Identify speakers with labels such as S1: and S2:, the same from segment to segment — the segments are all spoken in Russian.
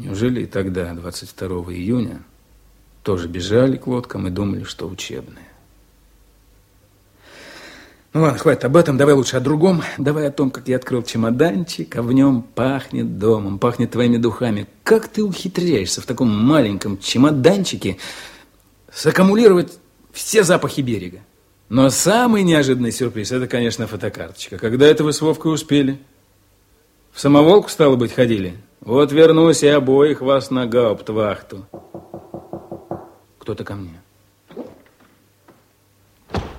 S1: Неужели и тогда, 22 июня, тоже бежали к лодкам и думали, что учебные? Ну ладно, хватит об этом, давай лучше о другом. Давай о том, как я открыл чемоданчик, а в нем пахнет домом, пахнет твоими духами. Как ты ухитряешься в таком маленьком чемоданчике саккумулировать все запахи берега? Но самый неожиданный сюрприз, это, конечно, фотокарточка. Когда это вы с Вовкой успели? В самоволку, стало быть, ходили? Вот вернусь и обоих вас на гауптвахту. Кто-то ко мне.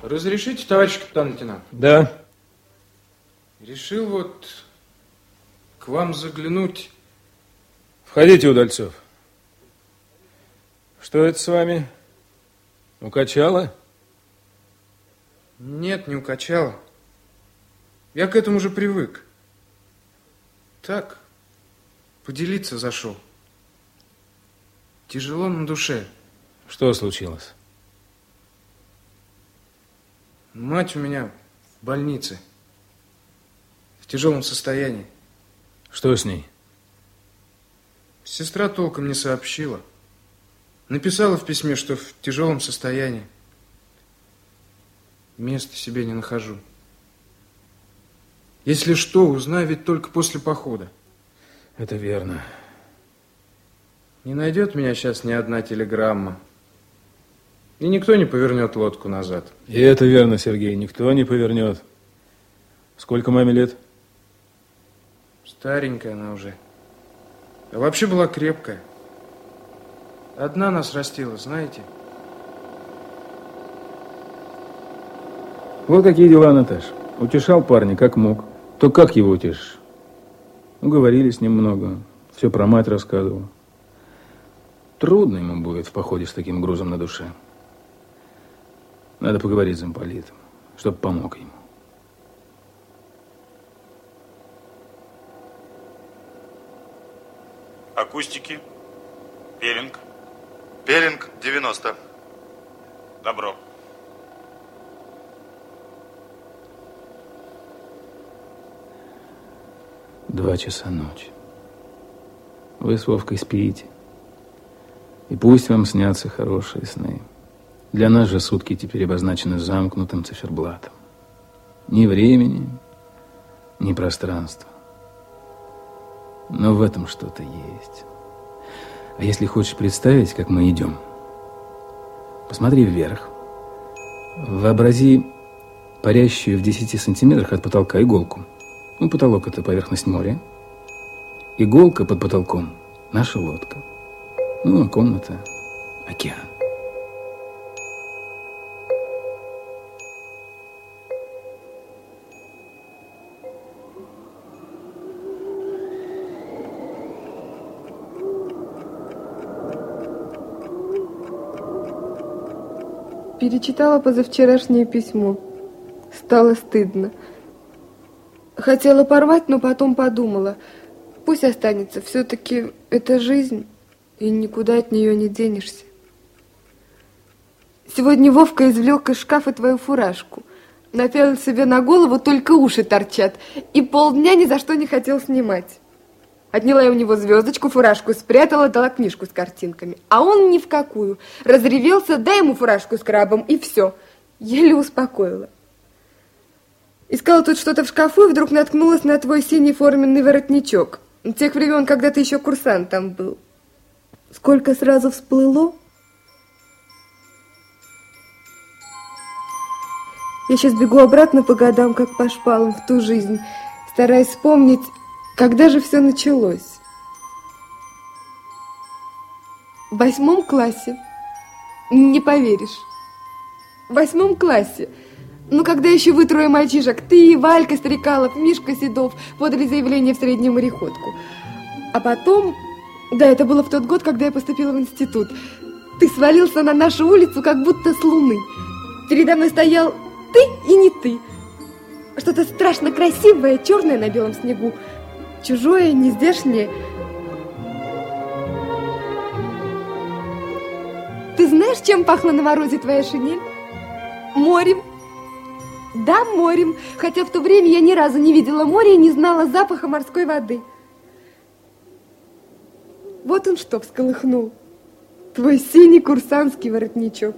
S2: Разрешите, товарищ капитан-лейтенант?
S1: Да.
S2: Решил вот к вам заглянуть.
S1: Входите, Удальцов. Что это с вами? Укачало?
S2: Нет, не укачало. Я к этому уже привык. Так, поделиться зашел. Тяжело на душе.
S1: Что случилось?
S2: Мать у меня в больнице. В тяжелом состоянии.
S1: Что с ней?
S2: Сестра толком не сообщила. Написала в письме, что в тяжелом состоянии. Места себе не нахожу. Если что, узнаю ведь только после похода.
S1: Это верно.
S2: Не найдет меня сейчас ни одна телеграмма. И никто не повернет лодку назад.
S1: И это верно, Сергей, никто не повернет. Сколько маме лет?
S2: Старенькая она уже. А вообще была крепкая. Одна нас растила, знаете?
S1: Вот какие дела, Наташ. Утешал парня, как мог. То как его утешишь? Ну, говорили с ним много. Все про мать рассказывал. Трудно ему будет в походе с таким грузом на душе. Надо поговорить с замполитом, чтобы помог ему.
S3: Акустики. Пелинг.
S4: Пелинг 90.
S3: Добро.
S1: Два часа ночи. Вы с Вовкой спите. И пусть вам снятся хорошие сны. Для нас же сутки теперь обозначены замкнутым циферблатом. Ни времени, ни пространства. Но в этом что-то есть. А если хочешь представить, как мы идем, посмотри вверх. Вообрази парящую в 10 сантиметрах от потолка иголку. Ну, потолок – это поверхность моря. Иголка под потолком – наша лодка. Ну, а комната – океан.
S5: Перечитала позавчерашнее письмо. Стало стыдно. Хотела порвать, но потом подумала. Пусть останется. Все-таки это жизнь, и никуда от нее не денешься. Сегодня Вовка извлек из шкафа твою фуражку. Напялил себе на голову, только уши торчат. И полдня ни за что не хотел снимать. Отняла я у него звездочку, фуражку спрятала, дала книжку с картинками. А он ни в какую. Разревелся, дай ему фуражку с крабом, и все. Еле успокоила. Искала тут что-то в шкафу и вдруг наткнулась на твой синий форменный воротничок. Тех времен, когда ты еще курсантом был. Сколько сразу всплыло? Я сейчас бегу обратно по годам, как по шпалам, в ту жизнь, стараясь вспомнить, когда же все началось? В восьмом классе. Не поверишь. В восьмом классе. Ну, когда еще вы трое мальчишек, ты, Валька Старикалов, Мишка Седов, подали заявление в среднюю мореходку. А потом, да, это было в тот год, когда я поступила в институт, ты свалился на нашу улицу, как будто с луны. Передо мной стоял ты и не ты. Что-то страшно красивое, черное на белом снегу чужое, нездешнее. Ты знаешь, чем пахла на морозе твоя шинель? Морем. Да, морем, хотя в то время я ни разу не видела моря и не знала запаха морской воды. Вот он что всколыхнул. Твой синий курсантский воротничок.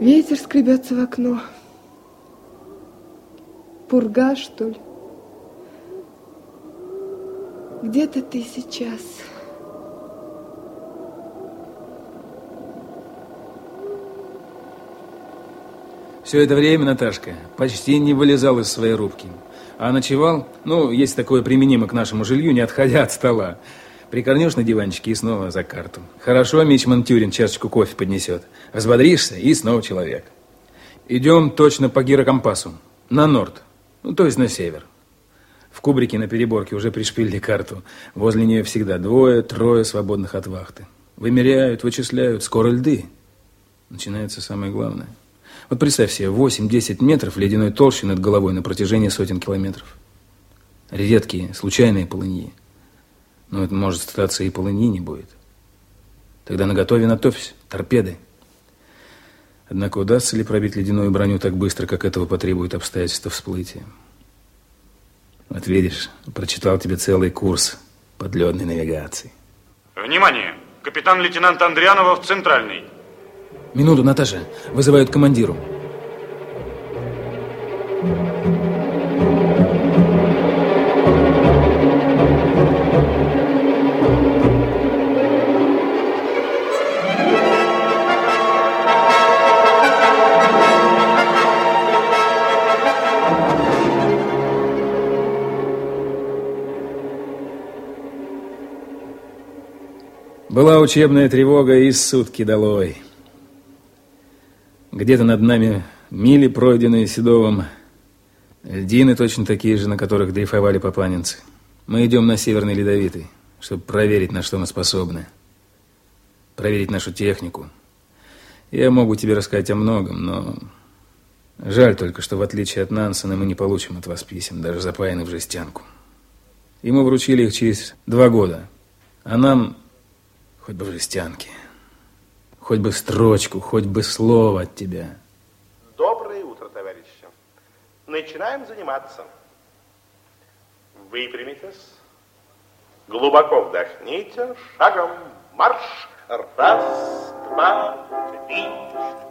S5: Ветер скребется в окно. Пурга, что ли? Где-то ты сейчас.
S1: Все это время, Наташка, почти не вылезал из своей рубки. А ночевал, ну, есть такое применимо к нашему жилью, не отходя от стола. Прикорнешь на диванчике и снова за карту. Хорошо, Мичман Тюрин чашечку кофе поднесет. Взбодришься и снова человек. Идем точно по гирокомпасу. На норд, ну, то есть на север. В кубрике на переборке уже пришпилили карту. Возле нее всегда двое, трое свободных от вахты. Вымеряют, вычисляют, скоро льды. Начинается самое главное – вот представь себе, 8-10 метров ледяной толщи над головой на протяжении сотен километров. Редкие, случайные полыньи. Но это может статься и полыньи не будет. Тогда наготове натовься, торпеды. Однако удастся ли пробить ледяную броню так быстро, как этого потребует обстоятельства всплытия? Вот видишь, прочитал тебе целый курс подледной навигации.
S3: Внимание! Капитан-лейтенант Андрианова в Центральный.
S1: Минуту, Наташа. Вызывают командиру. Была учебная тревога и сутки долой. Где-то над нами мили, пройденные Седовым, льдины точно такие же, на которых дрейфовали попанинцы. Мы идем на Северный Ледовитый, чтобы проверить, на что мы способны. Проверить нашу технику. Я могу тебе рассказать о многом, но... Жаль только, что в отличие от Нансена мы не получим от вас писем, даже запаянных в жестянку. Ему вручили их через два года, а нам хоть бы в жестянке. Хоть бы строчку, хоть бы слово от тебя.
S6: Доброе утро, товарищи. Начинаем заниматься. Выпрямитесь. Глубоко вдохните. Шагом марш. Раз, два, три,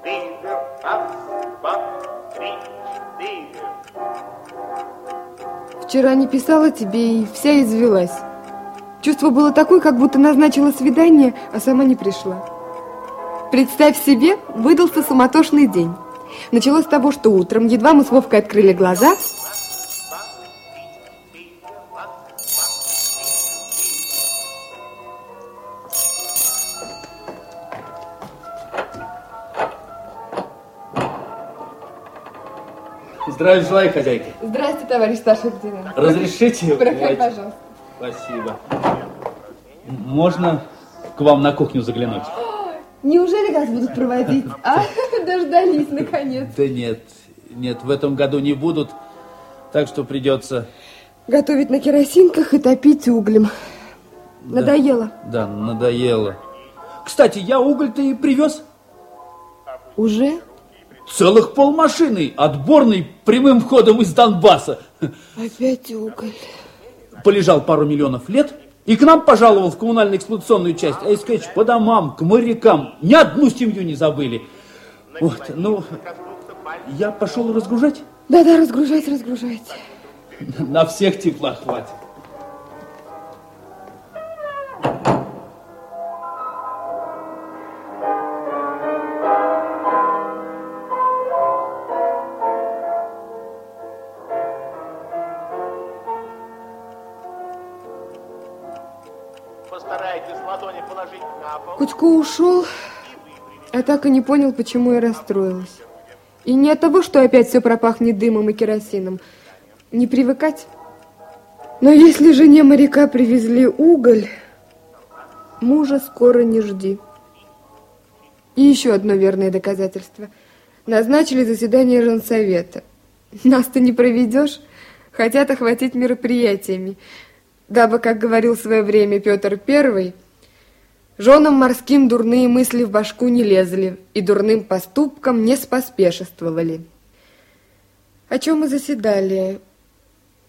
S6: четыре. Раз, два, три, четыре.
S5: Вчера не писала тебе и вся извелась. Чувство было такое, как будто назначила свидание, а сама не пришла. Представь себе, выдался суматошный день. Началось с того, что утром, едва мы с Вовкой открыли глаза,
S7: Здравия желаю, хозяйка.
S5: Здравствуйте, товарищ старший лейтенант.
S7: Разрешите?
S5: Проходи, пожалуйста.
S7: Спасибо. Можно к вам на кухню заглянуть?
S5: Неужели нас будут проводить? А, дождались, наконец.
S7: Да нет, нет, в этом году не будут, так что придется...
S5: Готовить на керосинках и топить углем.
S7: Да.
S5: Надоело?
S7: Да, надоело. Кстати, я уголь-то и привез.
S5: Уже?
S7: Целых полмашины, отборный прямым ходом из Донбасса.
S5: Опять уголь.
S7: Полежал пару миллионов лет, и к нам пожаловал в коммунально-эксплуатационную часть, а искать по домам, к морякам. Ни одну семью не забыли. Вот, ну, я пошел разгружать.
S5: Да-да, разгружайте, разгружайте.
S7: На всех тепла хватит.
S5: Кучко ушел, а так и не понял, почему я расстроилась. И не от того, что опять все пропахнет дымом и керосином. Не привыкать. Но если жене моряка привезли уголь, мужа скоро не жди. И еще одно верное доказательство. Назначили заседание женсовета. Нас-то не проведешь. Хотят охватить мероприятиями. Дабы, как говорил в свое время Петр Первый, женам морским дурные мысли в башку не лезли и дурным поступкам не споспешествовали. О чем мы заседали?